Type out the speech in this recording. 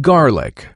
garlic.